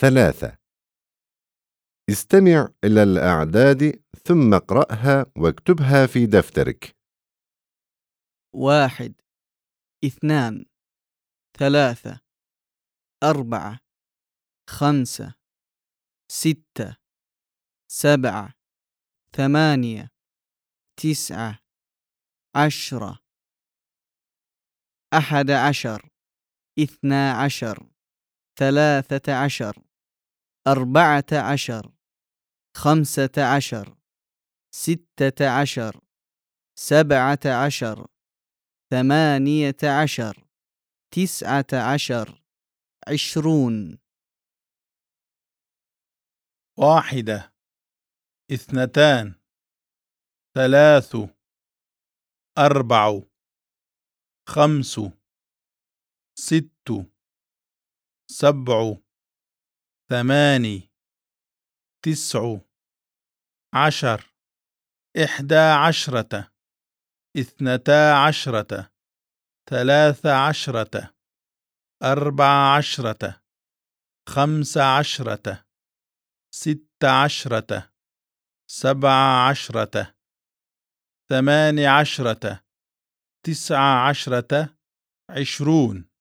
ثلاثة. استمع إلى الأعداد ثم اقرأها واكتبها في دفترك. واحد اثنان ثلاثة أربعة خمسة ستة سبعة ثمانية تسعة عشرة. أحد عشر اثنا عشر ثلاثة عشر. أربعة عشر خمسة عشر ستة عشر سبعة عشر ثمانية عشر تسعة عشر عشرون. واحدة اثنتان ثلاث أربع خمس ست سبع ثماني تسع عشر إحدى عشرة اثنتا عشرة ثلاث عشرة أربع عشرة خمس عشرة ست عشرة سبع عشرة ثمان عشرة تسع عشرة عشرون.